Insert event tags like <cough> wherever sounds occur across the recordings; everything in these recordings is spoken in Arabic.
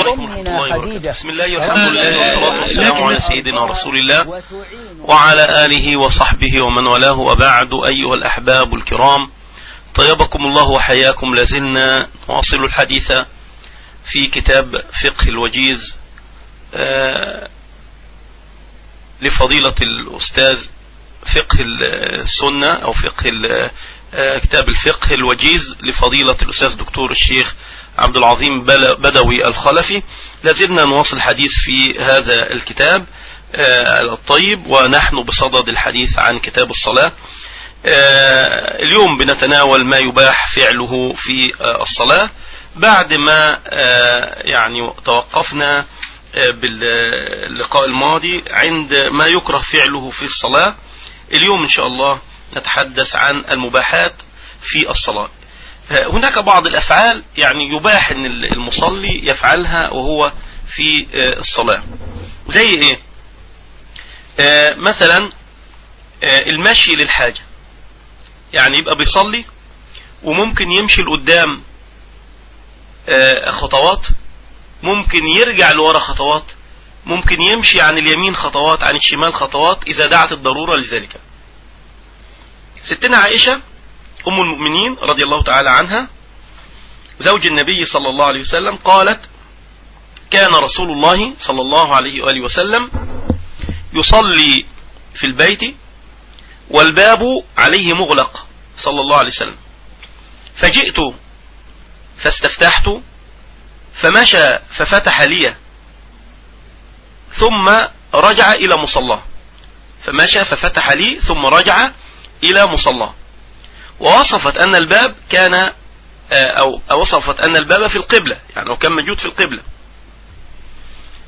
أمنا خديجة. بسم الله والحمد لله والصلاة والسلام على سيدنا رسول الله وعلى آله وصحبه ومن والاه وبعد. أيها الأحباب الكرام طيبكم الله وحياكم. لازلنا نواصل الحديث في كتاب فقه الوجيز آه، لفضيلة الأستاذ فقه السنة أو فقه آه، كتاب الفقه الوجيز لفضيلة الأستاذ دكتور الشيخ عبد العظيم بدوي الخلفي. لازلنا نواصل الحديث في هذا الكتاب آه، الطيب ونحن بصدد الحديث عن كتاب الصلاة. آه، اليوم بنتناول ما يباح فعله في الصلاة. بعد ما يعني توقفنا باللقاء الماضي عند ما يكره فعله في الصلاة اليوم إن شاء الله نتحدث عن المباحات في الصلاة. هناك بعض الأفعال يعني يباح أن المصلي يفعلها وهو في الصلاة. زي إيه؟ آه، مثلا آه، المشي للحاجة. يعني يبقى بيصلي وممكن يمشي لقدام آه، خطوات ممكن يرجع لورا خطوات ممكن يمشي عن اليمين خطوات عن الشمال خطوات إذا دعت الضرورة لذلك. ستنا عائشة أم المؤمنين رضي الله تعالى عنها زوج النبي صلى الله عليه وسلم قالت كان رسول الله صلى الله عليه وآله وسلم يصلي في البيت والباب عليه مغلق صلى الله عليه وسلم. فجئت فاستفتحت فمشى ففتح لي ثم رجع إلى مصلاه فمشى ففتح لي ثم رجع إلى مصلاه ووصفت أن الباب كان آه، أو وصفت أن الباب في القبلة يعني هو كان موجود في القبلة.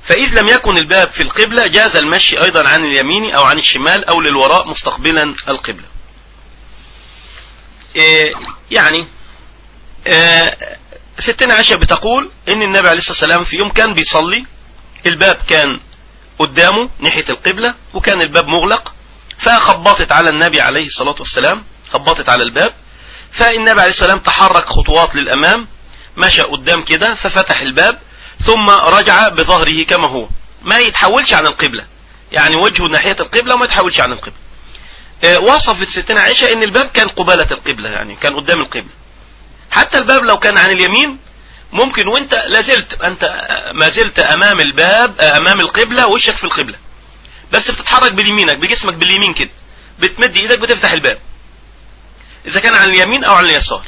فإذ لم يكن الباب في القبلة جاز المشي أيضا عن اليمين أو عن الشمال أو للوراء مستقبلا القبلة. آه، يعني آه، ستنا عائشة بتقول إن النبي عليه الصلاة والسلام في يوم كان بيصلي الباب كان قدامه ناحية القبلة وكان الباب مغلق فخبطت على النبي عليه الصلاة والسلام خبطت على الباب فالنبي عليه السلام تحرك خطوات للأمام مشى قدام كده ففتح الباب ثم رجع بظهره كما هو. ما يتحولش عن القبلة. يعني وجهه ناحية القبلة وما يتحولش عن القبلة. آه، وصفت ستنا عائشة إن الباب كان قبالة القبلة يعني كان قدام القبلة. حتى الباب لو كان عن اليمين ممكن وانت لازلت انت ما زلت أمام الباب آه، أمام القبلة وشك في القبلة. بس بتتحرك بيمينك بجسمك باليمين كده. بتمد إيدك بتفتح الباب. إذا كان على اليمين أو على اليسار.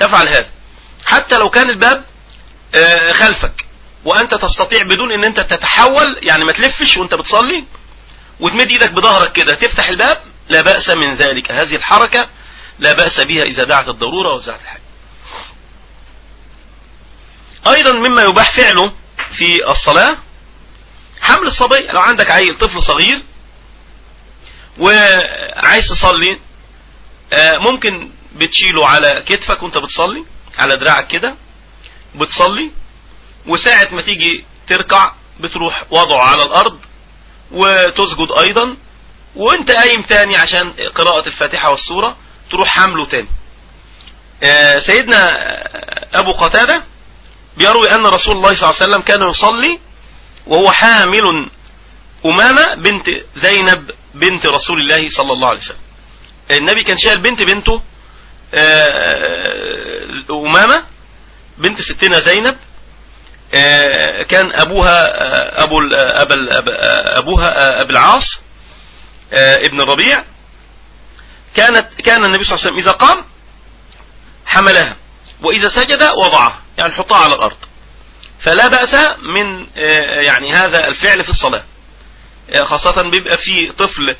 تفعل هذا. حتى لو كان الباب آه، خلفك. وأنت تستطيع بدون إن أنت تتحول يعني ما تلفش وأنت بتصلي وتمد إيدك بظهرك كده تفتح الباب لا بأس من ذلك. هذه الحركة لا بأس بها إذا دعت الضرورة وزعت الحاجة. أيضا مما يباح فعله في الصلاة حمل الصبي. لو عندك عيل طفل صغير وعايز تصلي ممكن بتشيله على كتفك وانت بتصلي على دراعك كده بتصلي وساعة ما تيجي تركع بتروح وضعه على الأرض وتسجد أيضا وانت قايم تاني عشان قراءة الفاتحة والسورة تروح حمله تاني. آه، سيدنا أبو قتادة بيروي أن رسول الله صلى الله عليه وسلم كان يصلي وهو حامل أمامة بنت زينب بنت رسول الله صلى الله عليه وسلم. النبي كان شايل بنت بنته آه، أمامة بنت ستنا زينب آه، كان أبوها آه، أبو أبوها أبو العاص ابن الربيع كانت كان النبي صلى الله عليه وسلم إذا قام حملها وإذا سجد وضعها يعني حطها على الأرض. فلا بأس من يعني هذا الفعل في الصلاة. خاصة بيبقى في طفل آه،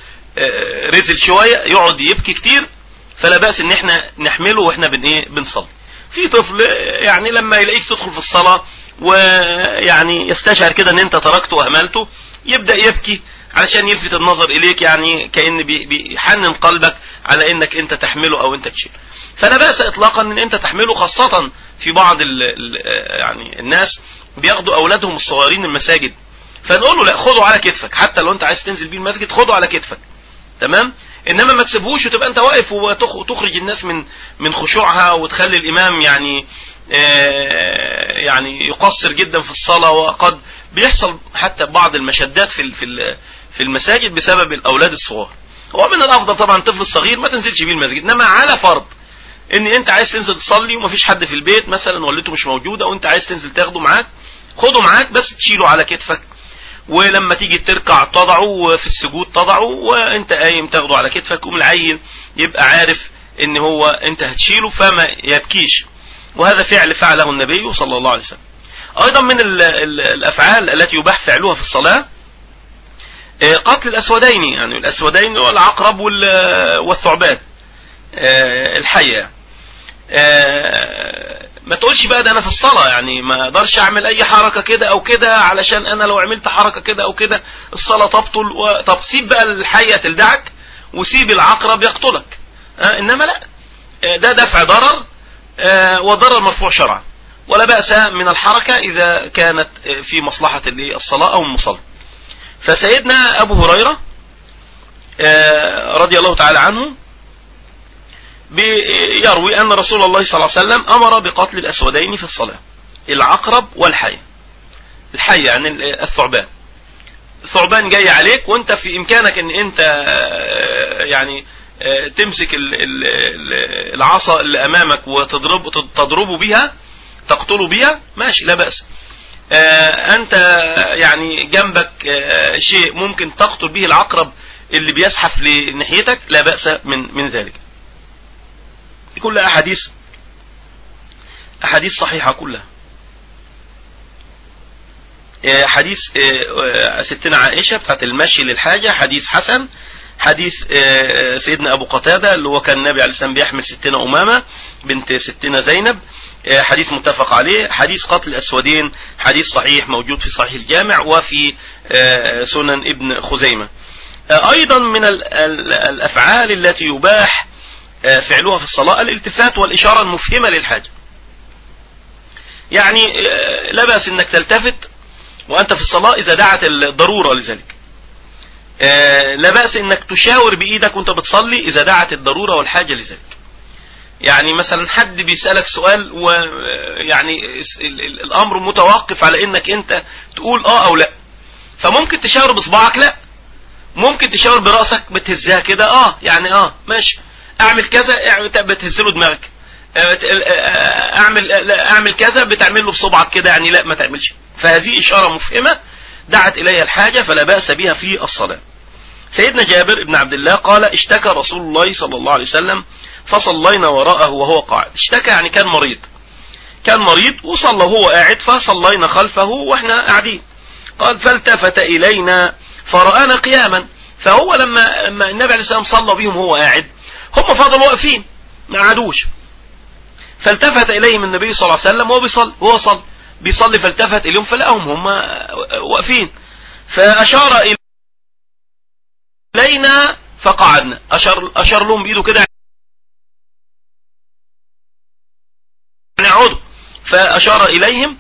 رزل شوية يقعد يبكي كتير فلا بأس إن إحنا نحمله وإحنا بن إيه بنصلي. في طفل يعني لما يلاقيك تدخل في الصلاة ويعني يستشعر كده إن أنت تركته وأهملته يبدأ يبكي علشان يلفت النظر إليك يعني كأن بيحنن قلبك على إنك أنت تحمله أو أنت تشيل فلا بأس اطلاقا إن أنت تحمله خاصة في بعض ال ال يعني الناس بياخدوا أولادهم الصغيرين المساجد فنقول له لا خده على كتفك حتى لو أنت عايز تنزل بيه المسجد خده على كتفك. تمام؟ إنما ما تسيبهوش وتبقى أنت واقف وتخرج الناس من من خشوعها وتخلي الإمام يعني آه، يعني يقصر جدا في الصلاة. وقد بيحصل حتى بعض المشدات في في في المساجد بسبب الأولاد الصغار. هو من الأفضل طبعا الطفل الصغير ما تنزلش بيه المسجد. إنما على فرض إن أنت عايز تنزل تصلي ومفيش حد في البيت مثلا والدته مش موجودة وأنت عايز تنزل تاخده معاك خده معاك بس تشيله على كتفك. ولما تيجي تركع تضعه في السجود تضعه وانت قايم تاخده على كتفك والعيل يبقى عارف ان هو انت هتشيله فما يبكيش. وهذا فعل فعله النبي صلى الله عليه وسلم. أيضا من الأفعال التي يباح فعلها في الصلاة آه، قتل الأسودين يعني الأسودين والعقرب والثعبان آه، الحية. ما تقولش بقى ده أنا في الصلاة يعني ما أقدرش أعمل أي حركة كده أو كده علشان أنا لو عملت حركة كده أو كده الصلاة تبطل و... طب سيب بقى الحية تلدعك وسيب العقرب يقتلك. آه إنما لا. آه ده دفع ضرر آه وضرر مرفوع شرعا. ولا بأس من الحركة إذا كانت آه، في مصلحة الصلاة أو المصلى فسيدنا أبو هريرة آه، رضي الله تعالى عنه يروي أن رسول الله صلى الله عليه وسلم أمر بقتل الأسودين في الصلاة. العقرب والحي. الحي يعني الثعبان. الثعبان جاي عليك وأنت في إمكانك إن أنت آه، يعني آه، تمسك العصا اللي أمامك وتضرب تضربه بها تقتله بها ماشي لا بأس. آه، أنت يعني جنبك شيء ممكن تقتل به العقرب اللي بيزحف لناحيتك لا بأس من من ذلك. كلها أحاديث. أحاديث صحيحة كلها. آه، حديث آه، آه، ستنا عائشة بتاعت المشي للحاجة حديث حسن حديث سيدنا أبو قتادة اللي هو كان النبي عليه السلام بيحمل ستنا أمامة بنت ستنا زينب. حديث متفق عليه حديث قتل الأسودين حديث صحيح موجود في صحيح الجامع وفي سنن ابن خزيمة. أيضا من الأفعال التي يباح فعلها في الصلاة الالتفات والإشارة المفهمة للحاجة. يعني آه، لا بأس إنك تلتفت وأنت في الصلاة إذا دعت الضرورة لذلك. آه، لا بأس إنك تشاور بإيدك وأنت بتصلي إذا دعت الضرورة والحاجة لذلك. يعني مثلا حد بيسألك سؤال ويعني الأمر متوقف على إنك أنت تقول آه أو لا. فممكن تشاور بصباعك لا. ممكن تشاور برأسك بتهزها كده آه يعني آه ماشي. أعمل كذا بتهز له دماغك. آه، آه، اعمل أعمل كذا بتعمل له بصبعك كده يعني لا ما تعملش. فهذه إشارة مفهمة دعت إليها الحاجة فلا بأس بها في الصلاة. سيدنا جابر بن عبد الله قال اشتكى رسول الله صلى الله عليه وسلم فصلينا وراءه وهو قاعد. اشتكى يعني كان مريض. كان مريض وصلى وهو قاعد فصلينا خلفه وإحنا قاعدين. قال فالتفت إلينا فرآنا قياما. فهو لما النبي عليه السلام صلى بهم وهو قاعد هم فضلوا واقفين ما عادوش فالتفت إليهم النبي صلى الله عليه وسلم وهو بيصلي وهو صلى بيصلي فالتفت إليهم فلقاهم هم واقفين. فأشار إلينا فقعدنا. أشار, أشار لهم بإيده كده يعني اقعدوا فأشار إليهم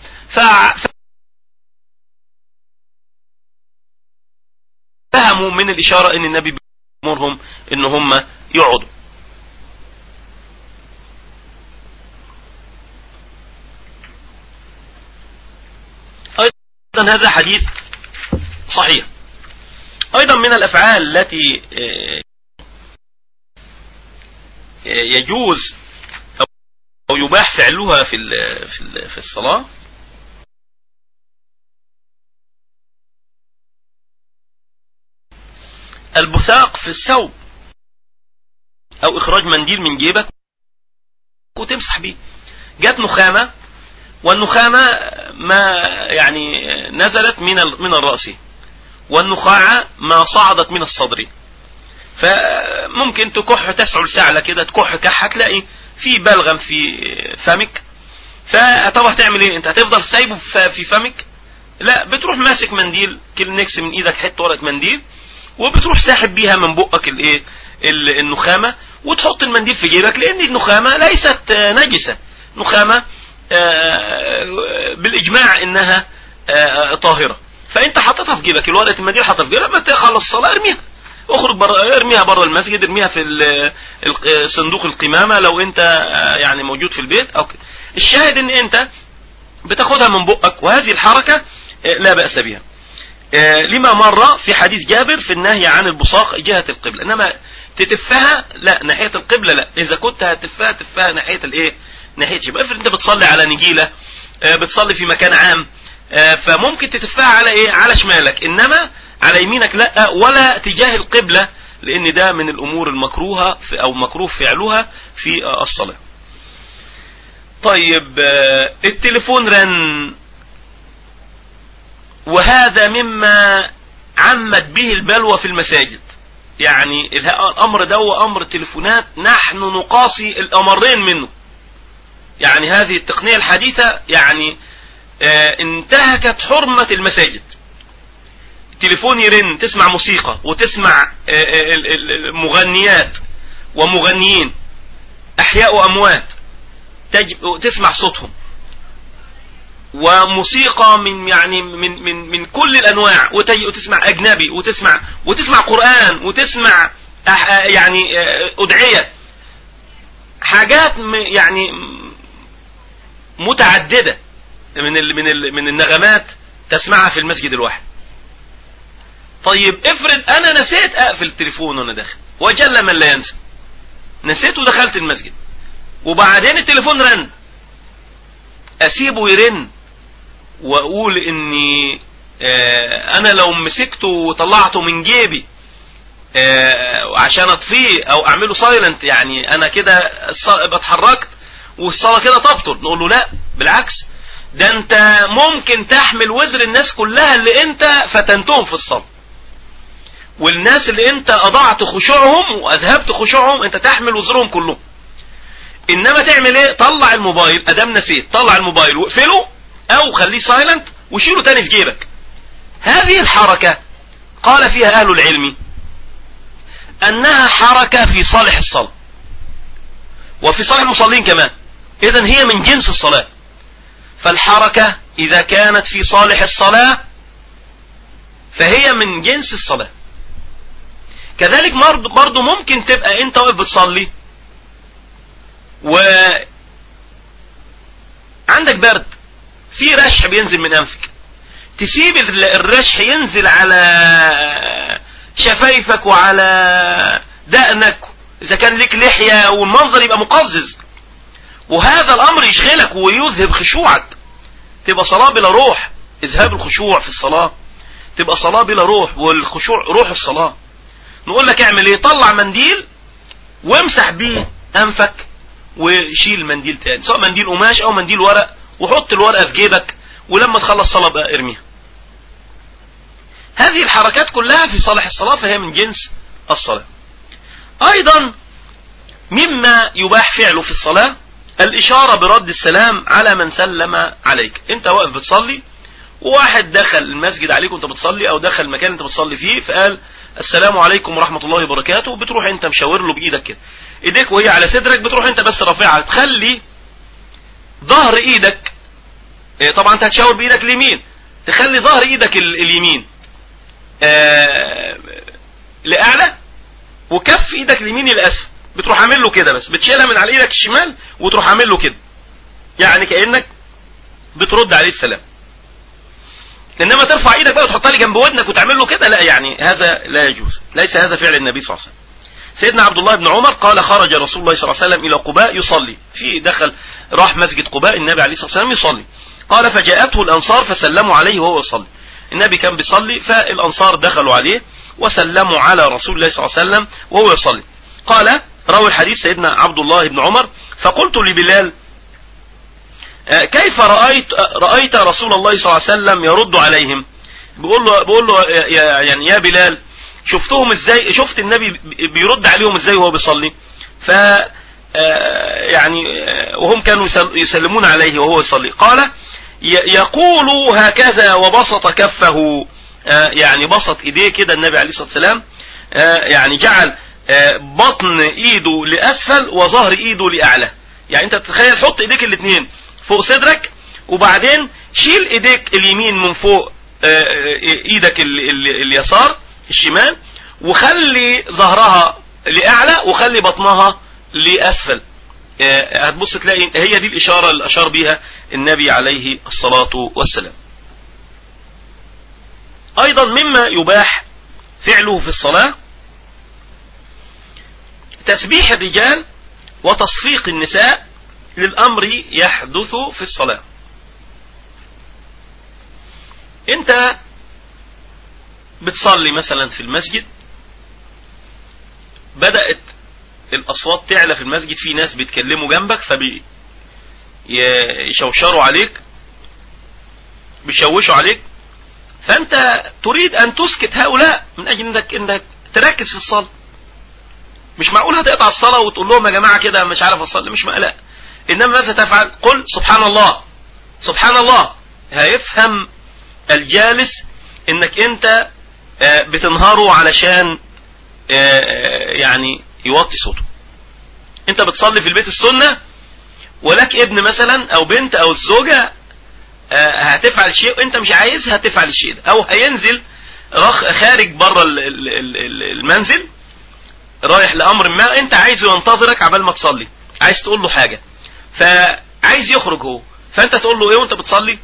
فهموا من الإشارة أن النبي بيأمرهم أن هم يقعدوا هذا حديث صحيح. أيضا من الأفعال التي آه، آه، يجوز أو يباح فعلها في في الصلاة. البثاق في الثوب أو إخراج منديل من جيبك وتمسح به جات نخامة والنخامة ما يعني نزلت من من الرأس. والنخاعة ما صعدت من الصدر. فممكن تكح تسعل سعلة كده تكح كحة تلاقي في بلغم في فمك. فطب هتعمل إيه؟ أنت هتفضل سايبه في فمك. لا بتروح ماسك منديل كلينكس من إيدك حتة ورقة منديل وبتروح ساحب بيها من بقك الايه النخامة وتحط المنديل في جيبك لأن النخامة ليست نجسة. نخامة آه، بالإجماع إنها طاهرة. فأنت حطيتها في جيبك الورقة المنديل حطها في جيبك. لما تخلص الصلاة ارميها. اخرج بره ارميها بره المسجد ارميها في صندوق القمامة لو أنت آه، يعني موجود في البيت أو كده الشاهد إن أنت بتاخدها من بقك وهذه الحركة لا بأس بها. لما مر في حديث جابر في النهي عن البصاق جهة القبلة. إنما تتفها؟ لا. ناحية القبلة لا. إذا كنت هتفها تفها ناحية الإيه؟ ناحية شبه افرض أنت بتصلي على نجيلة بتصلي في مكان عام فممكن تتفها على إيه؟ على شمالك. إنما على يمينك لا ولا تجاه القبلة لأن ده من الأمور المكروهة أو مكروه فعلها في الصلاة. طيب التليفون رن. وهذا مما عمت به البلوى في المساجد. يعني الأمر ده أمر تليفونات نحن نقاسي الأمرين منه. يعني هذه التقنية الحديثة يعني انتهكت حرمة المساجد. تليفون يرن تسمع موسيقى وتسمع آه مغنيات ومغنيين أحياء وأموات تسمع صوتهم. وموسيقى من يعني من من من كل الأنواع وتسمع أجنبي وتسمع وتسمع قرآن وتسمع يعني أدعية. حاجات يعني متعددة. من ال من ال من النغمات تسمعها في المسجد الواحد. طيب افرض أنا نسيت أقفل التليفون وأنا داخل وجل من لا ينسى. نسيت ودخلت المسجد. وبعدين التليفون رن. أسيبه يرن وأقول إني آه أنا لو مسكته وطلعته من جيبي آه عشان أطفيه أو أعمله silent يعني أنا كده اتحركت والصلاة كده تبطل نقول له لا بالعكس. ده انت ممكن تحمل وزر الناس كلها اللي انت فتنتهم في الصلاة. والناس اللي انت اضعت خشوعهم واذهبت خشوعهم انت تحمل وزرهم كلهم. انما تعمل إيه؟ طلع الموبايل ادام نسيت طلع الموبايل واقفله أو خليه silent وشيله تاني في جيبك. هذه الحركة قال فيها أهل العلم أنها حركة في صالح الصلاة. وفي صالح المصلين كمان. اذا هي من جنس الصلاة. فالحركة إذا كانت في صالح الصلاة فهي من جنس الصلاة. كذلك برضو ممكن تبقى أنت واقف بتصلي و عندك برد في رشح بينزل من أنفك. تسيب الرشح ينزل على شفايفك وعلى دقنك إذا كان لك لحية والمنظر يبقى مقزز. وهذا الأمر يشغلك ويذهب خشوعك. تبقى صلاة بلا روح إذهاب الخشوع في الصلاة. تبقى صلاة بلا روح والخشوع روح الصلاة. نقول لك اعمل إيه؟ طلع منديل وامسح بيه أنفك وشيل منديل تاني سواء منديل قماش أو منديل ورق وحط الورقة في جيبك ولما تخلص صلاة بقى ارميها. هذه الحركات كلها في صالح الصلاة فهي من جنس الصلاة. أيضا مما يباح فعله في الصلاة الإشارة برد السلام على من سلم عليك. أنت واقف بتصلي وواحد دخل المسجد عليك وأنت بتصلي أو دخل المكان أنت بتصلي فيه فقال السلام عليكم ورحمة الله وبركاته. بتروح أنت مشاور له بإيدك كده. إيديك وهي على صدرك بتروح أنت بس رافعها. تخلي ظهر إيدك آه طبعا أنت هتشاور بإيدك اليمين. تخلي ظهر إيدك اليمين آه لأعلى وكف إيدك اليمين لاسفل بتروح عامل له كده بس بتشيلها من على إيدك الشمال وتروح عامل له كده. يعني كأنك بترد عليه السلام. إنما ترفع إيدك بقى وتحطها لي جنب ودنك وتعمل له كده لا يعني هذا لا يجوز. ليس هذا فعل النبي صلى الله عليه وسلم. سيدنا عبد الله بن عمر قال خرج رسول الله صلى الله عليه وسلم إلى قباء يصلي. في دخل راح مسجد قباء النبي عليه الصلاة والسلام يصلي. قال فجاءته الأنصار فسلموا عليه وهو يصلي. النبي كان بيصلي فالأنصار دخلوا عليه وسلموا على رسول الله صلى الله عليه وسلم وهو يصلي. قال روى الحديث سيدنا عبد الله بن عمر فقلت لبلال كيف رأيت رأيت رسول الله صلى الله عليه وسلم يرد عليهم؟ بيقول له بيقول له يعني يا بلال شفتهم إزاي شفت النبي بيرد عليهم إزاي وهو بيصلي؟ ف يعني وهم كانوا يسلمون عليه وهو يصلي. قال يقول هكذا وبسط كفه. يعني بسط إيديه كده النبي عليه الصلاة والسلام. يعني جعل بطن ايده لاسفل وظهر ايده لاعلى. يعني انت تتخيل حط ايديك الاثنين فوق صدرك وبعدين شيل ايديك اليمين من فوق إيدك اليسار الشمال وخلي ظهرها لأعلى وخلي بطنها لأسفل. آه، هتبص تلاقي هي دي الإشارة اللي أشار بها النبي عليه الصلاة والسلام. أيضا مما يباح فعله في الصلاة تسبيح الرجال وتصفيق النساء للأمر يحدث في الصلاة. انت بتصلي مثلا في المسجد بدأت الأصوات تعلى في المسجد في ناس بيتكلموا جنبك فبي يشوشروا عليك بيشوشوا عليك فأنت تريد أن تسكت هؤلاء من أجل أنك, إنك تركز في الصلاة. مش معقول هتقطع الصلاة وتقول لهم يا جماعة كده مش عارف أصلي؟ مش مقلق. إنما ماذا تفعل قل سبحان الله. سبحان الله. هيفهم الجالس إنك أنت آه، بتنهاره علشان آه، يعني يوطي صوته. أنت بتصلي في البيت السنة ولك ابن مثلا أو بنت أو الزوجة آه، هتفعل شيء وانت مش عايزها تفعل الشيء ده. أو هينزل خارج بره المنزل رايح لأمر ما أنت عايزه ينتظرك عبال ما تصلي. عايز تقول له حاجة. فعايز يخرج هو. فأنت تقول له إيه وأنت بتصلي؟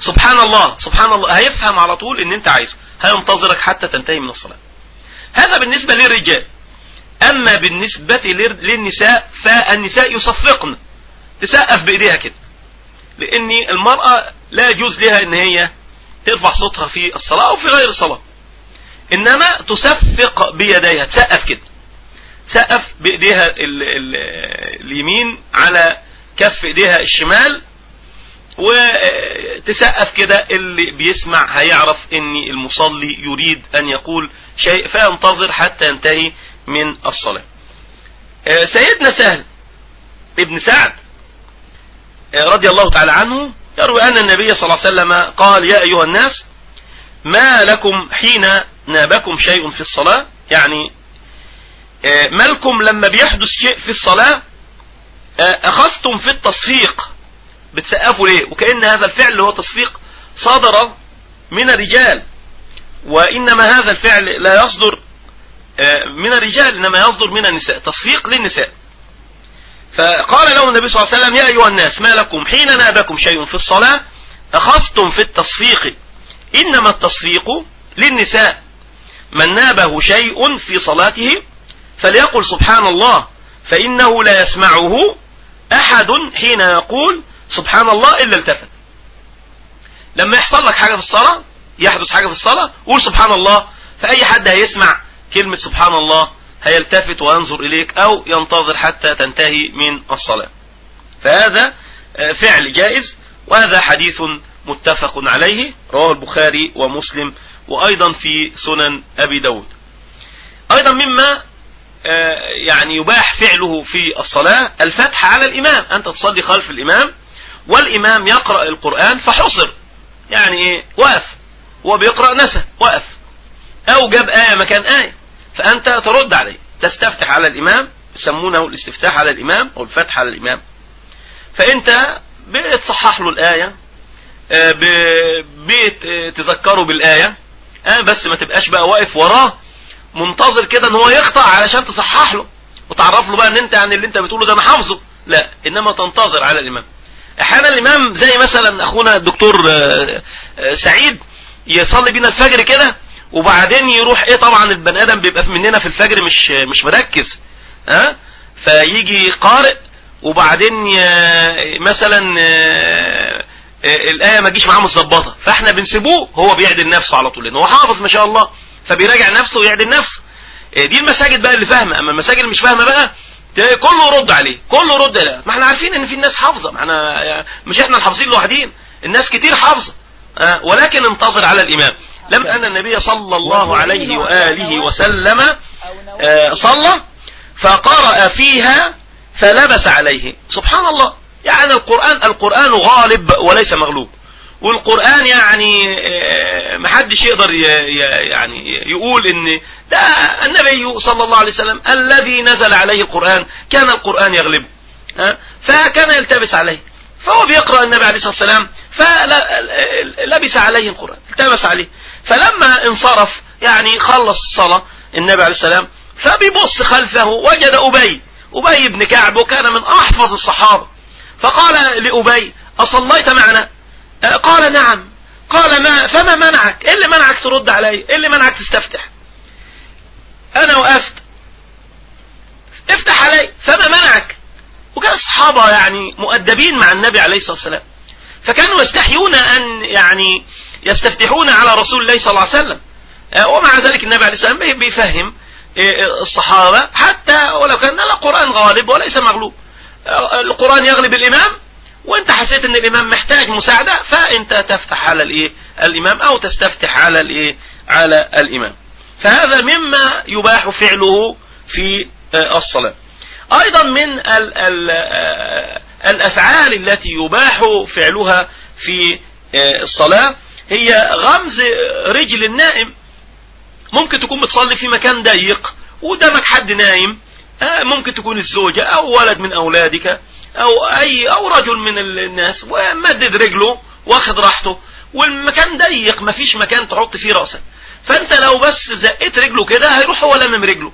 سبحان الله سبحان الله هيفهم على طول إن أنت عايزه. هينتظرك حتى تنتهي من الصلاة. هذا بالنسبة للرجال. أما بالنسبة للنساء فالنساء يصفقن. تسقف بإيديها كده. لأن المرأة لا يجوز لها أن هي ترفع صوتها في الصلاة أو في غير الصلاة. إنما تصفق بيديها. تسقف كده. ال ال اليمين على كف إيديها الشمال وتسقف كده اللي بيسمع هيعرف ان المصلي يريد أن يقول شيء فينتظر حتى ينتهي من الصلاة. آه، سيدنا سهل ابن سعد آه، رضي الله تعالى عنه يروي أن النبي صلى الله عليه وسلم قال يا أيها الناس ما لكم حين نابكم شيء في الصلاة؟ يعني آه، ما لكم لما بيحدث شيء في الصلاة؟ أخذتم في التصفيق. بتسقفوا ليه؟ وكأن هذا الفعل هو تصفيق صدر من الرجال. وإنما هذا الفعل لا يصدر آه، من الرجال إنما يصدر من النساء. تصفيق للنساء. فقال له النبي صلى الله عليه وسلم يا أيها الناس ما لكم؟ حين نابكم شيء في الصلاة أخذتم في التصفيق. إنما التصفيق للنساء. من نابه شيء في صلاته فليقل سبحان الله فإنه لا يسمعه أحد حين يقول سبحان الله إلا التفت. لما يحصل لك حاجة في الصلاة يحدث حاجة في الصلاة قول سبحان الله فأي حد هيسمع كلمة سبحان الله هيلتفت وينظر إليك أو ينتظر حتى تنتهي من الصلاة. فهذا آه، فعل جائز وهذا حديث متفق عليه رواه البخاري ومسلم وأيضا في سنن أبي داود. أيضا مما يعني يباح فعله في الصلاة الفتح على الإمام أنت تصلي خلف الإمام والإمام يقرأ القرآن فحصر يعني إيه؟ وقف. هو بيقرأ نسى وقف. أو جاب آية مكان آية. فأنت ترد عليه. تستفتح على الإمام يسمونه الاستفتاح على الإمام أو الفتح على الإمام. فأنت بتصحح له الآية آه، بتذكره بالآية. آه، بس ما تبقاش بقى واقف وراه منتظر كده إن هو يقطع علشان تصحح له. وتعرف له بقى إن أنت يعني اللي أنت بتقوله ده أنا حافظه. لا إنما تنتظر على الإمام. أحيانا الإمام زي مثلا أخونا الدكتور آه، سعيد يصلي بينا الفجر كده وبعدين يروح إيه طبعا البني آدم بيبقى مننا في الفجر مش مش مركز ها؟ فيجي قارئ وبعدين مثلا آه، آه، الآية ما تجيش معاه متظبطة. فإحنا بنسيبوه هو بيعدل نفسه على طول لأن هو حافظ ما شاء الله. فبيراجع نفسه ويعدل نفسه. آه، دي المساجد بقى اللي فاهمة. أما المساجد اللي مش فاهمة بقى كله يرد عليه كله يرد عليه. ما إحنا عارفين إن في ناس حافظة. ما إحنا مش إحنا الحافظين لوحدين الناس كتير حافظة. ولكن انتظر على الإمام. لم أن النبي صلى الله عليه وآله وسلم آه، صلى فقرأ فيها فلبس عليه. سبحان الله. يعني القرآن القرآن غالب وليس مغلوب. والقرآن يعني آه، محدش يقدر يعني يقول إن ده النبي صلى الله عليه وسلم الذي نزل عليه القرآن كان القرآن يغلبه فكان يلتبس عليه فهو بيقرأ النبي عليه الصلاة والسلام فلبس عليه القرآن التبس عليه فلما انصرف يعني خلص الصلاة النبي عليه السلام فبيبص خلفه وجد أبي أبي بن كعب وكان من أحفظ الصحابة فقال لأبي أصليت معنا؟ قال نعم. قال ما فما منعك؟ إيه اللي منعك ترد علي؟ إيه اللي منعك تستفتح؟ أنا وقفت افتح علي. فما منعك؟ وكان الصحابة يعني مؤدبين مع النبي عليه الصلاة والسلام. فكانوا يستحيون أن يعني يستفتحون على رسول الله صلى الله عليه وسلم. آه، ومع ذلك النبي عليه الصلاة والسلام بيفهم آه، الصحابة حتى ولو كان القرآن غالب وليس مغلوب. آه، القرآن يغلب الإمام وانت حسيت ان الامام محتاج مساعدة فانت تفتح على الايه؟ الامام أو تستفتح على الايه؟ على الامام. فهذا مما يباح فعله في الصلاة. أيضا من ال ال الأفعال التي يباح فعلها في الصلاة هي غمز رجل النائم ممكن تكون بتصلي في مكان ضيق وقدامك حد نايم ممكن تكون الزوجة أو ولد من أولادك. أو أي أو رجل من الناس ومدد رجله واخد راحته والمكان ضيق مفيش مكان تحط فيه رأسك. فأنت لو بس زقيت رجله كده هيروح هو لمم رجله.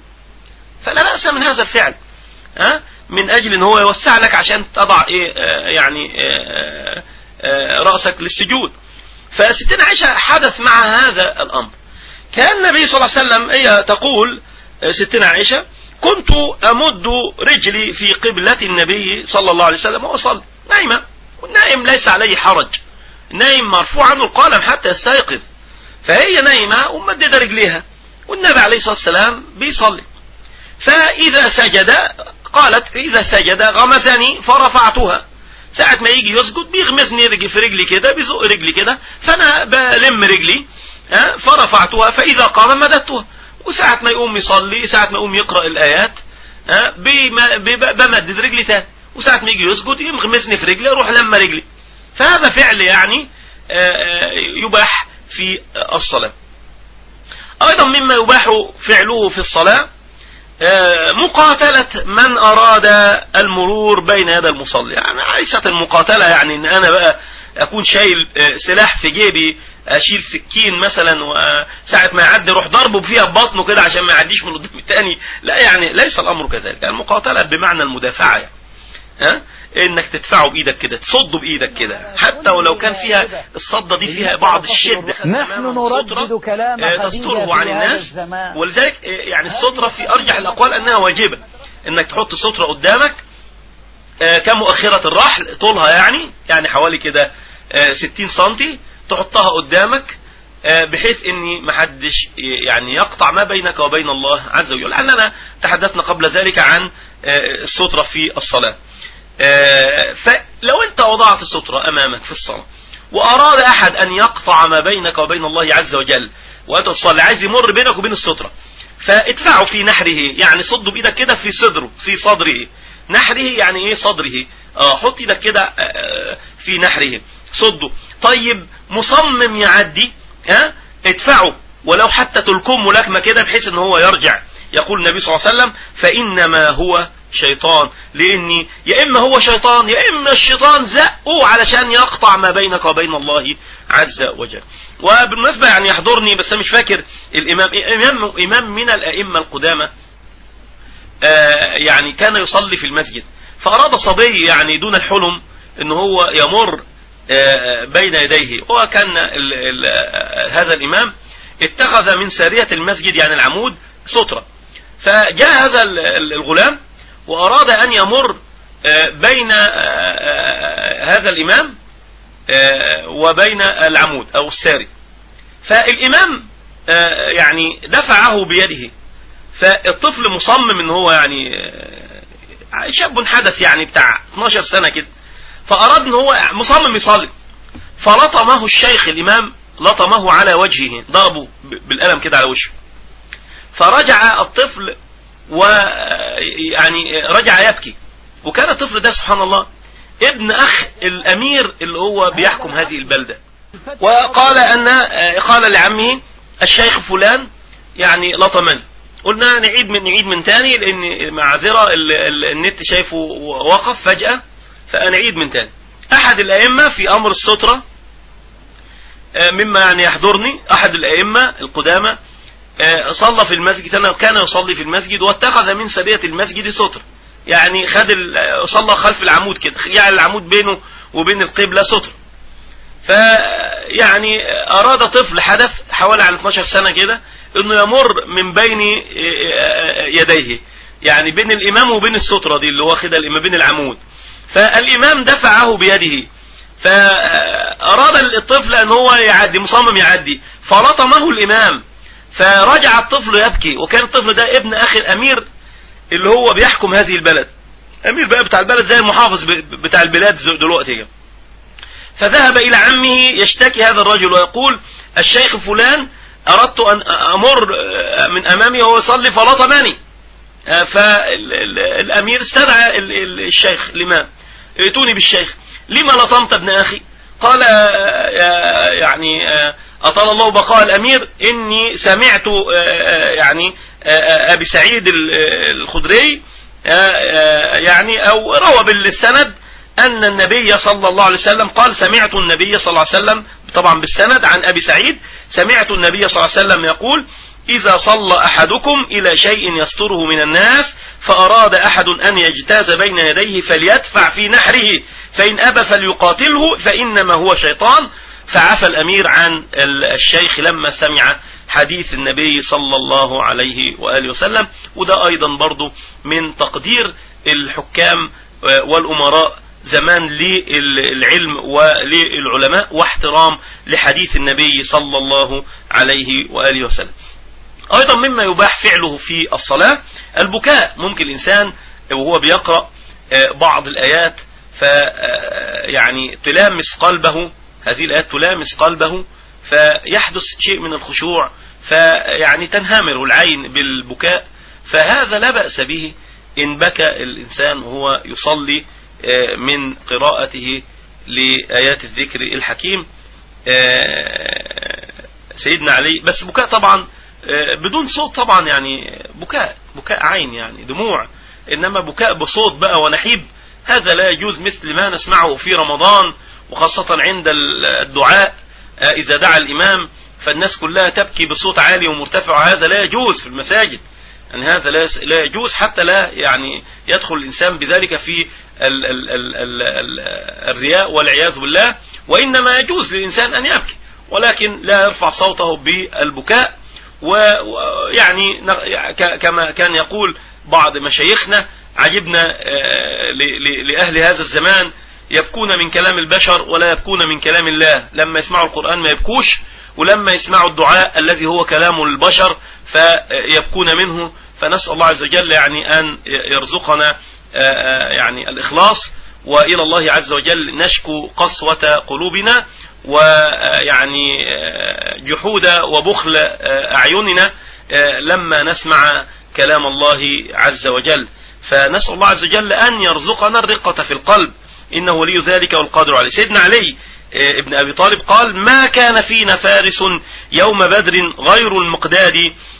فلا بأس من هذا الفعل. ها؟ من أجل إن هو يوسع لك عشان تضع إيه آه يعني آه آه رأسك للسجود. فستنا عائشة حدث مع هذا الأمر. كان النبي صلى الله عليه وسلم هي تقول ستنا عائشة كنت أمد رجلي في قبلة النبي صلى الله عليه وسلم وأصلي. نايمة. والنائم ليس عليه حرج. نايم مرفوع عنه القلم حتى يستيقظ. فهي نايمة ومدد رجليها. والنبي عليه الصلاة والسلام بيصلي. فإذا سجد قالت إذا سجد غمزني فرفعتها. ساعة ما يجي يسجد بيغمزني رجلي في رجلي كده بيزق رجلي كده. فأنا بلم رجلي فرفعتها. فإذا قام مددتها. وساعة ما يقوم يصلي ساعة ما يقوم يقرأ الآيات بمدد رجلي تاني وساعة ما يجي يسجد يغمزني في رجلي أروح لما رجلي. فهذا فعل يعني يباح في الصلاة. أيضا مما يباح فعله في الصلاة مقاتلة من أراد المرور بين يدي المصلي. يعني ليست المقاتلة يعني إن أنا بقى أكون شايل سلاح في جيبي أشيل سكين مثلا وساعة ما يعدي روح ضربه فيها ببطنه كده عشان ما يعديش من قدام التاني لا يعني ليس الأمر كذلك. المقاتلة بمعنى المدافعة. يعني ها؟ إنك تدفعه بإيدك كده تصده بإيدك كده. حتى ولو كان فيها الصدة دي فيها بعض الشدة. نحن نردد كلام تستره عن الناس. ولذلك يعني السترة في أرجح الأقوال أنها واجبة. إنك تحط سترة قدامك كمؤخرة الرحل طولها يعني يعني حوالي كده 60 سنتي. تحطها قدامك بحيث ان محدش يعني يقطع ما بينك وبين الله عز وجل. لأننا تحدثنا قبل ذلك عن السترة في الصلاة. فلو أنت وضعت السترة أمامك في الصلاة وأراد أحد أن يقطع ما بينك وبين الله عز وجل وأنت تصلي عايز يمر بينك وبين السترة فادفعه في نحره يعني صده بإيدك كده في صدره في صدره. نحره يعني إيه صدره؟ آه حط إيدك كده في نحره. صده طيب مصمم يعدي ها؟ ادفعه ولو حتى تلكم لكمة كده بحيث إن هو يرجع. يقول النبي صلى الله عليه وسلم فإنما هو شيطان. لأني يا إما هو شيطان يا إما الشيطان زقه علشان يقطع ما بينك وبين الله عز وجل. وبالمناسبة يعني يحضرني بس مش فاكر الإمام إمام إمام من الأئمة القدامى آه يعني كان يصلي في المسجد. فأراد صبي يعني دون الحلم إن هو يمر بين يديه. وكان ال هذا الإمام اتخذ من سارية المسجد يعني العمود سترة. فجاء هذا الغلام وأراد أن يمر آه بين هذا الإمام وبين العمود أو الساري. فالإمام يعني دفعه بيده. فالطفل مصمم إن هو يعني شاب حدث يعني بتاع 12 سنة كده. فأراد ان هو مصمم يصلي. فلطمه الشيخ الإمام لطمه على وجهه ضربه بالقلم كده على وشه. فرجع الطفل ويعني رجع يبكي. وكان الطفل ده سبحان الله ابن أخ الأمير اللي هو بيحكم هذه البلدة. وقال أن قال لعمه الشيخ فلان يعني لطمني. قلنا نعيد من نعيد من تاني لأن معذرة النت شايفه وقف فجأة. فنعيد من تاني. أحد الأئمة في أمر السترة مما يعني يحضرني أحد الأئمة القدامى صلى في المسجد كان يصلي في المسجد واتخذ من سرية المسجد ستر. يعني خد صلى خلف العمود كده يعني العمود بينه وبين القبلة ستر. فيعني أراد طفل حدث حوالي عن 12 سنة كده إنه يمر من بين يديه. يعني بين الإمام وبين السترة دي اللي هو خدها الإمام بين العمود. فالإمام دفعه بيده. فأراد الطفل أن هو يعدي مصمم يعدي. فلطمه الإمام. فرجع الطفل يبكي. وكان الطفل ده ابن أخي الأمير اللي هو بيحكم هذه البلد. أمير بقى بتاع البلد زي المحافظ بتاع البلاد دلوقتي فذهب إلى عمه يشتكي هذا الرجل ويقول الشيخ فلان أردت أن أمر من أمامي وهو يصلي فلطمني. فالأمير استدعى الشيخ الإمام. ائتوني بالشيخ لما لطمت ابن أخي؟ قال يعني أطال الله بقاء الأمير إني سمعت يعني أبي سعيد الخدري يعني أو روى بالسند أن النبي صلى الله عليه وسلم قال سمعت النبي صلى الله عليه وسلم طبعا بالسند عن أبي سعيد سمعت النبي صلى الله عليه وسلم يقول إذا صلى أحدكم إلى شيء يستره من الناس فأراد أحد أن يجتاز بين يديه فليدفع في نحره فإن أبى فليقاتله فإنما هو شيطان. فعفى الأمير عن الشيخ لما سمع حديث النبي صلى الله عليه وآله وسلم. وده أيضا برضو من تقدير الحكام والأمراء زمان للعلم وللعلماء واحترام لحديث النبي صلى الله عليه وآله وسلم. أيضا مما يباح فعله في الصلاة البكاء. ممكن الإنسان وهو بيقرأ بعض الآيات فيعني تلامس قلبه هذه الآيات تلامس قلبه فيحدث شيء من الخشوع فيعني تنهمر العين بالبكاء. فهذا لا بأس به إن بكى الإنسان وهو يصلي من قراءته لآيات الذكر الحكيم. سيدنا علي. بس بكاء طبعا بدون صوت طبعا يعني بكاء بكاء عين يعني دموع. إنما بكاء بصوت بقى ونحيب. هذا لا يجوز مثل ما نسمعه في رمضان وخاصة عند الدعاء. إذا دعا الإمام فالناس كلها تبكي بصوت عالي ومرتفع. هذا لا يجوز في المساجد. يعني هذا لا يجوز حتى لا يعني يدخل الإنسان بذلك في ال ال ال ال ال الرياء والعياذ بالله. وإنما يجوز للإنسان أن يبكي. ولكن لا يرفع صوته بالبكاء. ويعني كما كان يقول بعض مشايخنا عجبنا لأهل هذا الزمان يبكون من كلام البشر ولا يبكون من كلام الله. لما يسمعوا القرآن ما يبكوش ولما يسمعوا الدعاء الذي هو كلام البشر فيبكون منه. فنسأل الله عز وجل يعني أن يرزقنا يعني الإخلاص وإلى الله عز وجل نشكو قسوة قلوبنا. ويعني جحود وبخل أعيننا لما نسمع كلام الله عز وجل. فنسأل الله عز وجل أن يرزقنا الرقة في القلب. إنه ولي ذلك والقادر عليه. سيدنا علي ابن أبي طالب قال ما كان فينا فارس يوم بدر غير المقداد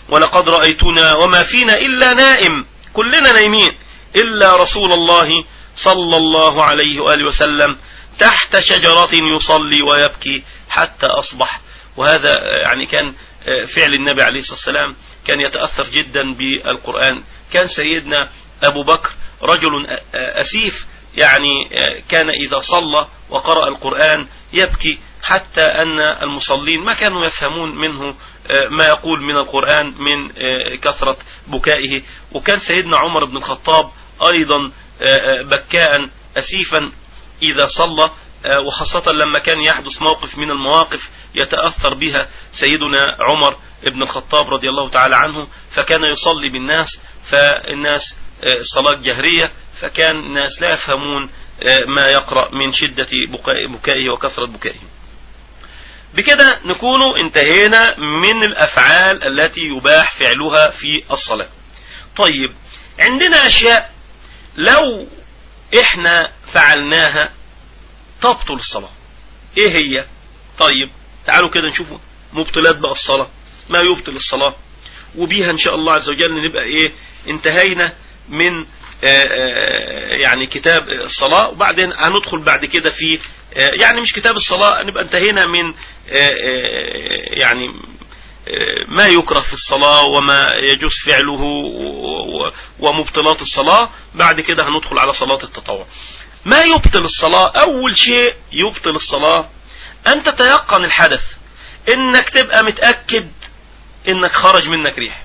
ولقد رأيتنا وما فينا إلا نائم كلنا نايمين إلا رسول الله صلى الله عليه وآله وسلم. تحت شجرة يصلي ويبكي حتى أصبح. وهذا يعني كان فعل النبي عليه الصلاة والسلام كان يتأثر جدا بالقرآن. كان سيدنا أبو بكر رجل أسيف يعني كان إذا صلى وقرأ القرآن يبكي حتى أن المصلين ما كانوا يفهمون منه ما يقول من القرآن من كثرة بكائه. وكان سيدنا عمر بن الخطاب أيضا بكاء أسيفا إذا صلى وخاصة لما كان يحدث موقف من المواقف يتأثر بها سيدنا عمر بن الخطاب رضي الله تعالى عنه فكان يصلي بالناس فالناس الصلاة جهرية فكان الناس لا يفهمون ما يقرأ من شدة بكائه وكثرة بكائه. بكده نكون انتهينا من الأفعال التي يباح فعلها في الصلاة. طيب عندنا أشياء لو إحنا فعلناها تبطل الصلاة. إيه هي؟ طيب تعالوا كده نشوفوا مبطلات بقى الصلاة. ما يبطل الصلاة؟ وبيها إن شاء الله عز وجل نبقى إيه؟ انتهينا من آآ آآ يعني كتاب الصلاة. وبعدين هندخل بعد كده في يعني مش كتاب الصلاة نبقى انتهينا من يعني ما يكره في الصلاة وما يجوز فعله ومبطلات الصلاة بعد كده هندخل على صلاة التطوع. ما يبطل الصلاة؟ أول شيء يبطل الصلاة أن تتيقن الحدث. إنك تبقى متأكد إنك خرج منك ريح.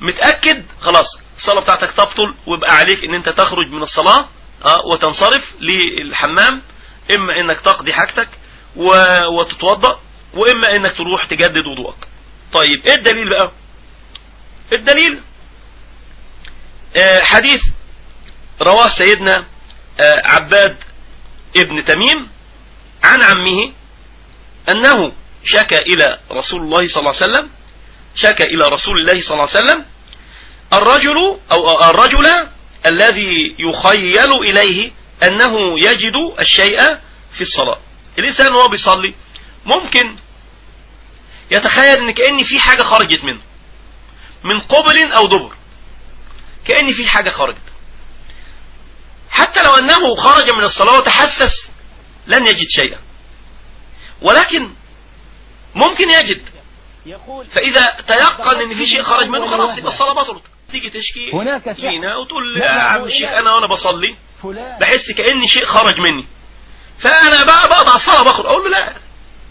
متأكد؟ خلاص الصلاة بتاعتك تبطل ويبقى عليك إن أنت تخرج من الصلاة أه وتنصرف للحمام إما إنك تقضي حاجتك وتتوضأ وإما إنك تروح تجدد وضوءك. طيب إيه الدليل بقى؟ الدليل آه حديث رواه سيدنا آه عباد ابن تميم عن عمه أنه شكى إلى رسول الله صلى الله عليه وسلم شكى إلى رسول الله صلى الله عليه وسلم الرجل أو الرجل الذي يخيل إليه أنه يجد الشيء في الصلاة. الإنسان وهو بيصلي ممكن يتخيل إن كأن في حاجة خرجت منه. من قبل أو دبر. كأن في حاجة خرجت. حتى لو أنه خرج من الصلاة وتحسس لن يجد شيئا. ولكن ممكن يجد. فإذا تيقن إن في شيء خرج منه خلاص يبقى الصلاة بطلت. تيجي تشكي لينا وتقول يا عم الشيخ أنا وأنا بصلي. بحس كأن شيء خرج مني. فأنا بقى بقطع الصلاة بخرج أقول له لا.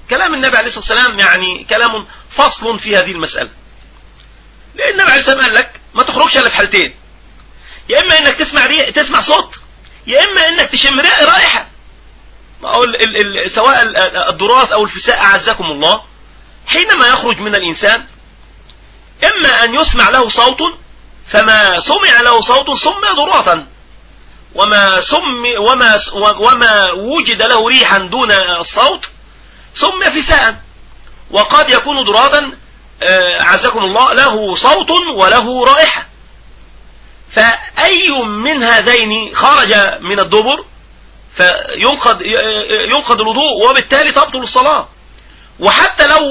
كلام النبي عليه الصلاة والسلام يعني كلام فصل في هذه المسألة. لأن النبي عليه الصلاة والسلام قال لك ما تخرجش إلا في حالتين. يا إما إنك تسمع ريح تسمع صوت يا إما إنك تشم رائحة. أقول ال ال سواء الدرات أو الفساء أعزكم الله. حينما يخرج من الإنسان إما أن يسمع له صوت فما سمع له صوت سمي ضراطا وما سمي وما وما وجد له ريحا دون الصوت سمي فساء. وقد يكون ضراطا عزكم الله له صوت وله رائحة. فأي من هذين خرج من الدبر؟ فينقض ينقض الوضوء وبالتالي تبطل الصلاة. وحتى لو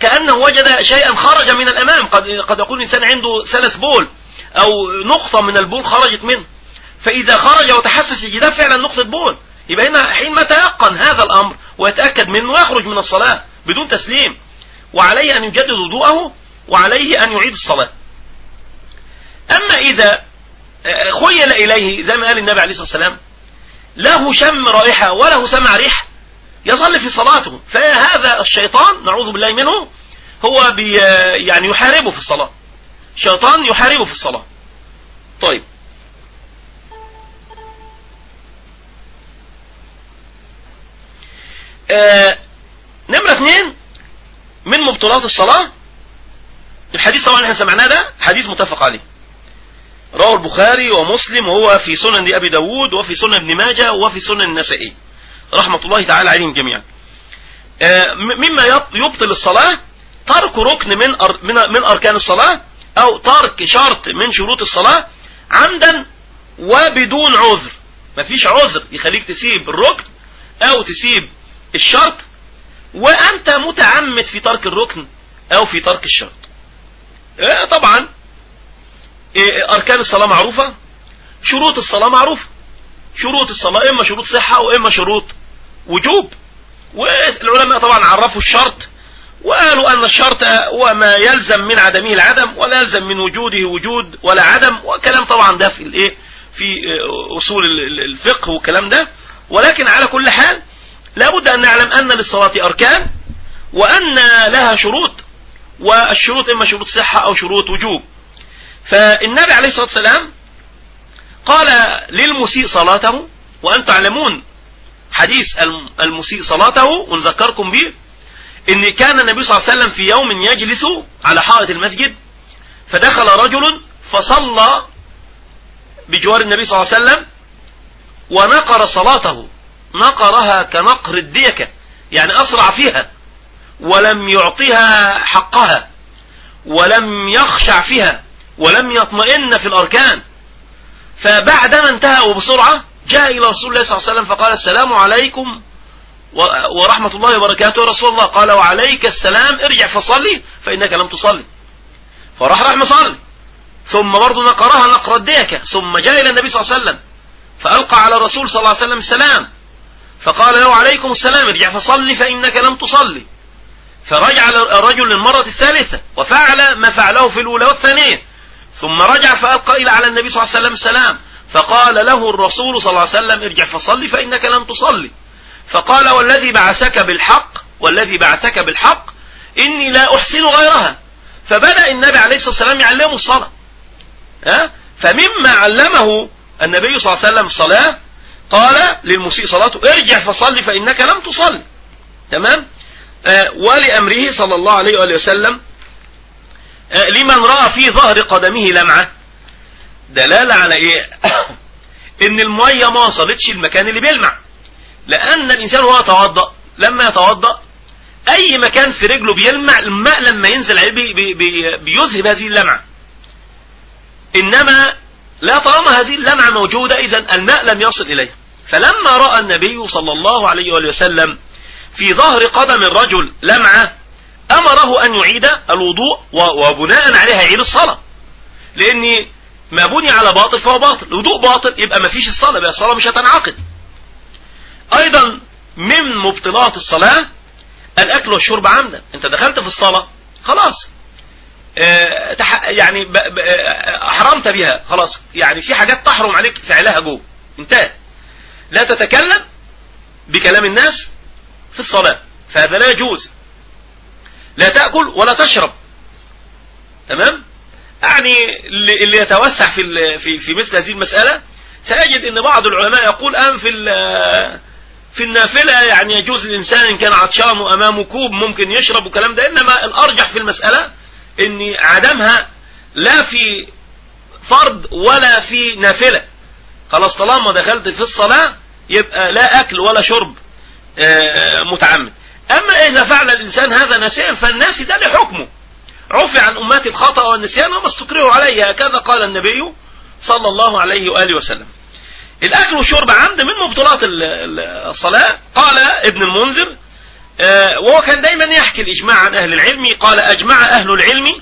كأنه وجد شيئا خرج من الأمام قد قد يكون الإنسان عنده سلس بول أو نقطة من البول خرجت منه. فإذا خرج وتحسس ده فعلا نقطة بول. يبقى هنا حين ما تيقن هذا الأمر ويتأكد منه يخرج من الصلاة بدون تسليم وعليه أن يجدد وضوءه وعليه أن يعيد الصلاة. أما إذا خيل إليه زي ما قال النبي عليه الصلاة والسلام له شم رائحة وله سمع ريح يصلي في صلاته فهذا الشيطان نعوذ بالله منه هو بي يعني يحاربه في الصلاة. شيطان يحاربه في الصلاة. طيب. آه نمرة اثنين من مبطلات الصلاة. الحديث طبعا إحنا سمعناه ده حديث متفق عليه. رواه البخاري ومسلم وهو في سنن أبي داود وفي سنن ابن ماجه وفي سنن النسائي. رحمة الله تعالى عليهم جميعا. آه مما يبطل الصلاة ترك ركن من من أركان الصلاة أو ترك شرط من شروط الصلاة عمدا وبدون عذر. مفيش عذر يخليك تسيب الركن أو تسيب الشرط وأنت متعمد في ترك الركن أو في ترك الشرط. طبعا. أركان الصلاة معروفة شروط الصلاة معروفة شروط الصلاة إما شروط صحة وإما شروط وجوب. والعلماء طبعا عرفوا الشرط وقالوا أن الشرط هو ما يلزم من عدمه العدم ولا يلزم من وجوده وجود ولا عدم وكلام طبعا ده في الايه في أصول الفقه والكلام ده. ولكن على كل حال لابد أن نعلم أن للصلاة أركان وأن لها شروط والشروط إما شروط صحة أو شروط وجوب. فالنبي عليه الصلاة والسلام قال للمسيء صلاته وأن تعلمون حديث المسيء صلاته ونذكركم به إن كان النبي صلى الله عليه وسلم في يوم يجلس على حائط المسجد فدخل رجل فصلى بجوار النبي صلى الله عليه وسلم ونقر صلاته. نقرها كنقر الديكة يعني أسرع فيها ولم يعطيها حقها ولم يخشع فيها ولم يطمئن في الأركان. فبعدما انتهى وبسرعة جاء إلى رسول الله صلى الله عليه وسلم فقال السلام عليكم ورحمة الله وبركاته رسول الله. قال وعليك السلام ارجع فصلي فإنك لم تصلي. فراح راح مصلي. ثم برضه نقرها نقر الديكة ثم جاء إلى النبي صلى الله عليه وسلم فألقى على الرسول صلى الله عليه وسلم السلام. فقال له عليكم السلام ارجع فصلي فإنك لم تصلي. فرجع الرجل للمرة الثالثة وفعل ما فعله في الأولى والثانية. ثم رجع فألقى إلى على النبي صلى الله عليه وسلم السلام. فقال له الرسول صلى الله عليه وسلم ارجع فصلي فإنك لم تصلي. فقال والذي بعثك بالحق والذي بعثك بالحق إني لا أحسن غيرها. فبدأ النبي عليه الصلاة والسلام يعلمه الصلاة. ها؟ فمما علمه النبي صلى الله عليه وسلم الصلاة قال للمسيء صلاته ارجع فصلي فإنك لم تصلي تمام؟ آه ولأمره صلى الله عليه وآله وسلم آه لمن رأى في ظهر قدمه لمعة. دلالة على إيه؟ <coughs> إن المية ما وصلتش المكان اللي بيلمع. لأن الإنسان وهو يتوضأ لما يتوضأ أي مكان في رجله بيلمع الماء لما ينزل عليه بي بي بيذهب هذه اللمعة. إنما لا طالما هذه اللمعة موجودة اذا الماء لم يصل اليه فلما رأى النبي صلى الله عليه وسلم في ظهر قدم الرجل لمعة أمره أن يعيد الوضوء وبناء عليها يعيد الصلاة. لأن ما بني على باطل فهو باطل. الوضوء باطل يبقى ما فيش الصلاة بقى الصلاة مش هتنعقد. أيضا من مبطلات الصلاة الأكل والشرب عمدا. أنت دخلت في الصلاة خلاص. آه يعني احرمت بها خلاص. يعني في حاجات تحرم عليك فعلها جوه. انتهى لا تتكلم بكلام الناس في الصلاة فهذا لا يجوز. لا تأكل ولا تشرب. تمام؟ يعني اللي يتوسع في في في مثل هذه المسألة سيجد إن بعض العلماء يقول أن في في النافلة يعني يجوز الإنسان إن كان عطشان وأمامه كوب ممكن يشرب وكلام ده إنما الأرجح في المسألة ان عدمها لا في فرض ولا في نافلة. خلاص طالما دخلت في الصلاة يبقى لا أكل ولا شرب متعمد. أما إذا فعل الإنسان هذا نسيا فالناس ده لحكمه. عفي عن أمات الخطأ والنسيان وما استكرهوا عليه. هكذا قال النبي صلى الله عليه وآله وسلم. الأكل والشرب عمد من مبطلات الصلاة. قال ابن المنذر وهو كان دايما يحكي الإجماع عن أهل العلم. قال أجمع أهل العلم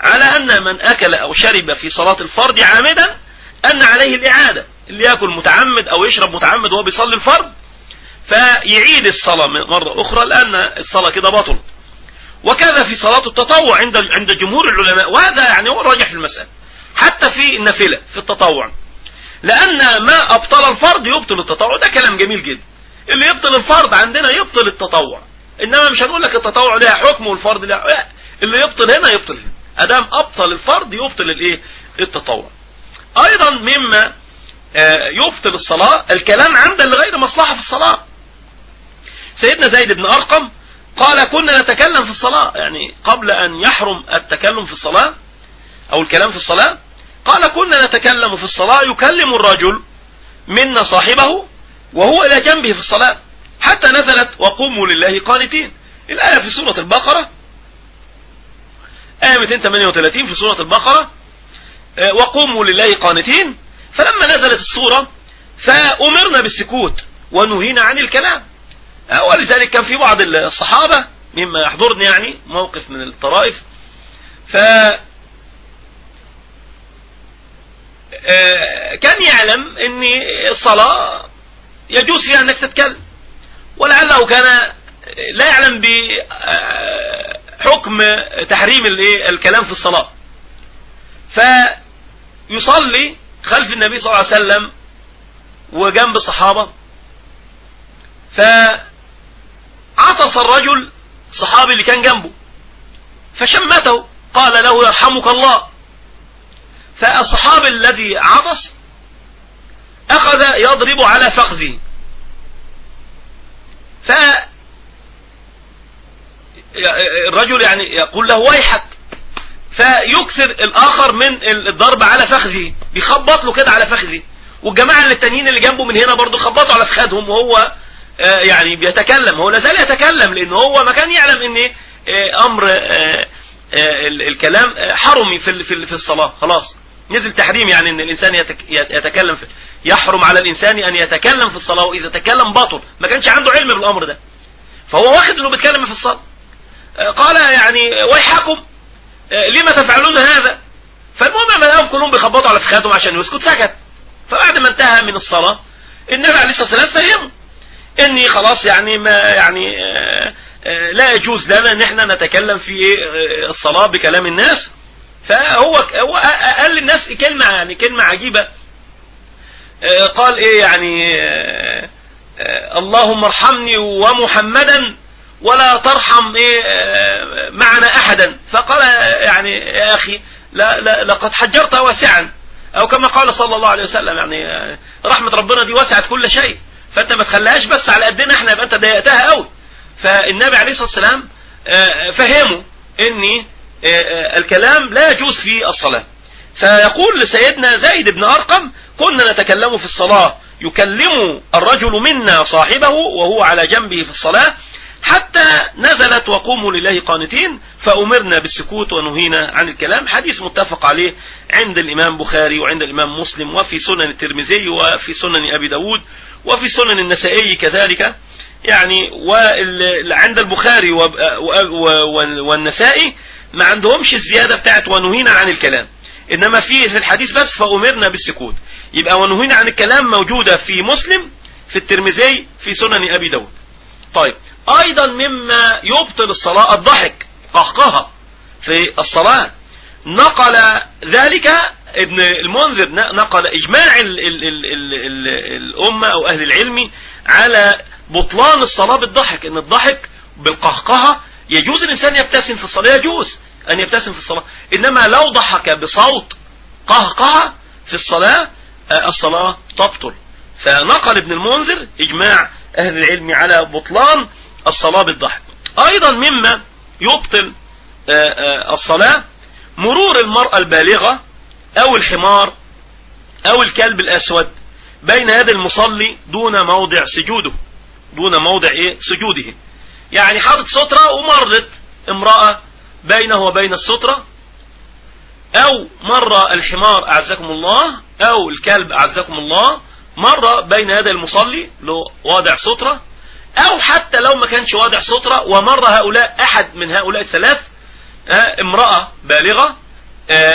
على أن من أكل أو شرب في صلاة الفرد عامدا أن عليه الإعادة. اللي يأكل متعمد أو يشرب متعمد وهو بيصلي الفرد فيعيد الصلاة مرة أخرى لأن الصلاة كده بطلت وكذا في صلاة التطوع عند عند جمهور العلماء وهذا يعني هو الراجح في المسألة حتى في النافلة في التطوع. لأن ما أبطل الفرض يبطل التطوع ده كلام جميل جدا. اللي يبطل الفرض عندنا يبطل التطوع. إنما مش هنقول لك التطوع لها حكم والفرض لها اللي يبطل هنا يبطل هنا. أدام أبطل الفرض يبطل الإيه؟ التطوع. أيضا مما يبطل الصلاة الكلام عمدا لغير مصلحة في الصلاة. سيدنا زيد بن أرقم قال كنا نتكلم في الصلاة. يعني قبل أن يحرم التكلم في الصلاة أو الكلام في الصلاة قال كنا نتكلم في الصلاة يكلم الرجل منا صاحبه وهو إلى جنبه في الصلاة حتى نزلت وقوموا لله قانتين. الآية في سورة البقرة. آية 238 في سورة البقرة. وقوموا لله قانتين. فلما نزلت السورة فأمرنا بالسكوت ونهينا عن الكلام. ولذلك كان في بعض الصحابة مما يحضرني يعني موقف من الطرائف ف كان يعلم إن الصلاة يجوز فيها إنك تتكلم ولعله كان لا يعلم بحكم تحريم الكلام في الصلاة. فيصلي خلف النبي صلى الله عليه وسلم وجنب الصحابة. فعطس الرجل صحابي اللي كان جنبه. فشمته قال له يرحمك الله. فالصحابي الذي عطس أخذ يضرب على فخذه. ف الرجل يعني يقول له ويحك. فيكثر الآخر من الضرب على فخذه. بيخبط له كده على فخذه. والجماعة التانيين اللي جنبه من هنا برضو خبطوا على فخذهم وهو يعني بيتكلم. هو لازال يتكلم لأن هو ما كان يعلم إن أمر الكلام حرمي في في الصلاة. خلاص. نزل تحريم يعني إن الإنسان يتكلم في يحرم على الإنسان أن يتكلم في الصلاة وإذا تكلم باطل. ما كانش عنده علم بالأمر ده. فهو واخد إنه بيتكلم في الصلاة. قال يعني ويحكم. لما تفعلون هذا؟ فالمهم ما كلهم بيخبطوا على فخاتهم عشان يسكت سكت. فبعد ما انتهى من الصلاة النبي عليه الصلاة والسلام فهمه. إني خلاص يعني ما يعني لا يجوز لنا إن إحنا نتكلم في الصلاة بكلام الناس. فهو هو قال للناس كلمة يعني كلمة عجيبة. قال إيه يعني اللهم ارحمني ومحمدا. ولا ترحم إيه معنا أحدا. فقال يعني يا أخي لا, لا لقد حجرت واسعا. أو كما قال صلى الله عليه وسلم يعني رحمة ربنا دي وسعت كل شيء. فأنت ما تخليهاش بس على قدنا إحنا يبقى أنت ضايقتها قوي فالنبي عليه الصلاة والسلام فهموا ان الكلام لا يجوز في الصلاة. فيقول لسيدنا زيد بن أرقم كنا نتكلم في الصلاة. يكلم الرجل منا صاحبه وهو على جنبه في الصلاة. حتى نزلت وقوموا لله قانتين فأمرنا بالسكوت ونهينا عن الكلام. حديث متفق عليه عند الإمام بخاري وعند الإمام مسلم وفي سنن الترمذي وفي سنن أبي داود وفي سنن النسائي كذلك. يعني وعند البخاري والنسائي ما عندهمش الزيادة بتاعت ونهينا عن الكلام. إنما في في الحديث بس فأمرنا بالسكوت. يبقى ونهينا عن الكلام موجودة في مسلم في الترمذي في سنن أبي داود. طيب أيضا مما يبطل الصلاة الضحك قهقها في الصلاة. نقل ذلك ابن المنذر نقل إجماع ال ال ال ال ال الأمة أو أهل العلم على بطلان الصلاة بالضحك إن الضحك بالقهقهة يجوز الإنسان يبتسم في الصلاة يجوز أن يبتسم في الصلاة. إنما لو ضحك بصوت قهقهة في الصلاة الصلاة تبطل. فنقل ابن المنذر إجماع أهل العلم على بطلان الصلاة بالضحك. أيضا مما يبطل الصلاة مرور المرأة البالغة أو الحمار أو الكلب الأسود بين يد المصلي دون موضع سجوده دون موضع إيه؟ سجوده. يعني حاطط سترة ومرت امرأة بينه وبين السترة أو مر الحمار أعزكم الله أو الكلب أعزكم الله مر بين يدي المصلي له واضع سترة أو حتى لو ما كانش واضع سترة ومر هؤلاء أحد من هؤلاء الثلاث امرأة بالغة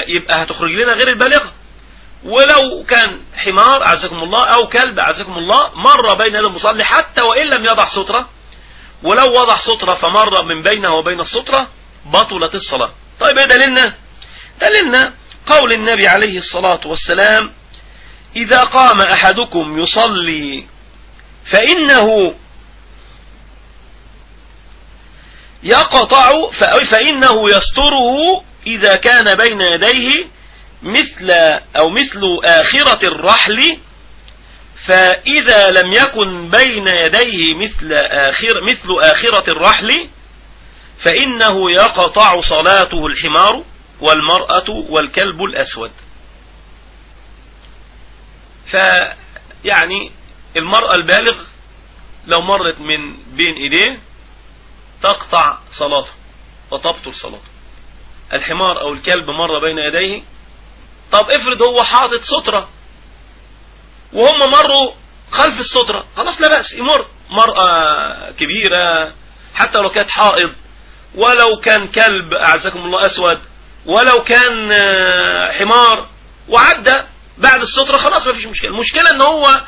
يبقى هتخرج لنا غير البالغة. ولو كان حمار أعزكم الله أو كلب أعزكم الله مر بين يدي المصلي حتى وإن لم يضع سترة. ولو وضع سترة فمر من بينه وبين السترة بطلت الصلاة. طيب إيه دليلنا؟ دليلنا قول النبي عليه الصلاة والسلام إذا قام أحدكم يصلي فإنه يقطع فإنه يستره إذا كان بين يديه مثل أو مثل آخرة الرحل فإذا لم يكن بين يديه مثل آخر مثل آخرة الرحل فإنه يقطع صلاته الحمار والمرأة والكلب الأسود. فيعني المرأة البالغ لو مرت من بين إيديه تقطع صلاته وتبطل صلاته. الحمار أو الكلب مر بين يديه طب افرض هو حاطط سترة وهم مروا خلف السترة خلاص لا بأس يمر. مرأة كبيرة حتى لو كانت حائض ولو كان كلب أعزكم الله أسود ولو كان حمار وعدى بعد السترة خلاص ما فيش مشكلة. المشكلة إن هو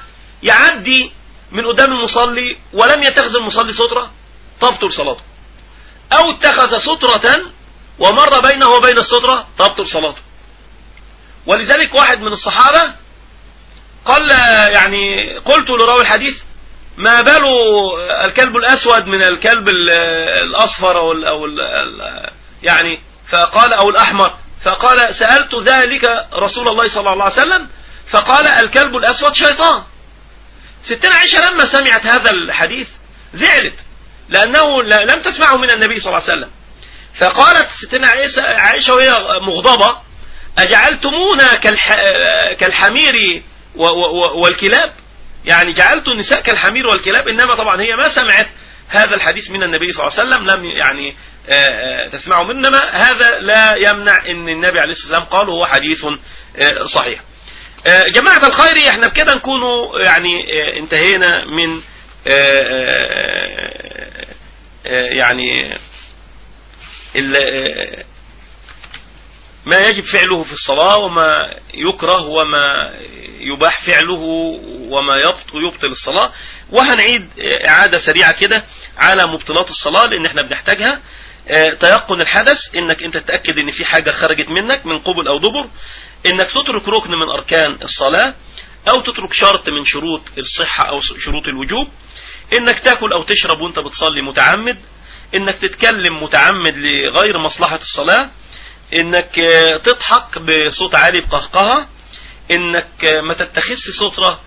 يعدي من قدام المصلي ولم يتخذ المصلي سترة تبطل صلاته. أو اتخذ سترة ومر بينه وبين السترة تبطل صلاته. ولذلك واحد من الصحابة قال يعني قلت لراوي الحديث ما بال الكلب الأسود من الكلب الأصفر أو, أو يعني فقال أو الأحمر. فقال سألت ذلك رسول الله صلى الله عليه وسلم فقال الكلب الأسود شيطان. ستنا عائشة لما سمعت هذا الحديث زعلت لأنه لم تسمعه من النبي صلى الله عليه وسلم. فقالت ستنا عائشة وهي مغضبة أجعلتمونا كالحمير والكلاب؟ يعني جعلت النساء كالحمير والكلاب إنما طبعا هي ما سمعت هذا الحديث من النبي صلى الله عليه وسلم لم يعني تسمعه منما هذا لا يمنع إن النبي عليه الصلاة والسلام قال هو حديث صحيح. جماعة الخير إحنا بكده نكون يعني انتهينا من يعني ما يجب فعله في الصلاة وما يكره وما يباح فعله وما يبطل الصلاة. وهنعيد إعادة سريعة كده على مبطلات الصلاة لأن إحنا بنحتاجها. تيقن الحدث إنك أنت تتأكد إن في حاجة خرجت منك من قبل أو دبر إنك تترك ركن من أركان الصلاة أو تترك شرط من شروط الصحة أو شروط الوجوب إنك تاكل أو تشرب وأنت بتصلي متعمد إنك تتكلم متعمد لغير مصلحة الصلاة إنك تضحك بصوت عالي بقهقهة إنك ما تتخذش سترة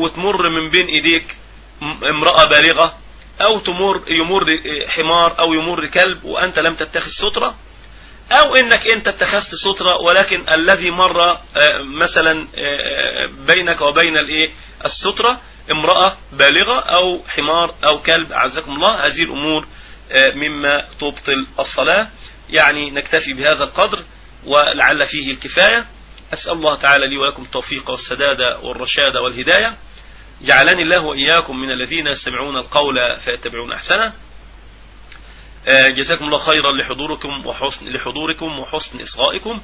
وتمر من بين إيديك امرأة بالغة. أو تمر يمر حمار أو يمر كلب وأنت لم تتخذ سترة أو إنك انت اتخذت سترة ولكن الذي مر مثلا بينك وبين الإيه؟ السترة امرأة بالغة أو حمار أو كلب أعزكم الله. هذه الأمور مما تبطل الصلاة. يعني نكتفي بهذا القدر ولعل فيه الكفاية. أسأل الله تعالى لي ولكم التوفيق والسداد والرشاد والهداية. جعلني الله وإياكم من الذين يستمعون القول فيتبعون أحسنه. جزاكم الله خيرا لحضوركم وحسن لحضوركم وحسن إصغائكم.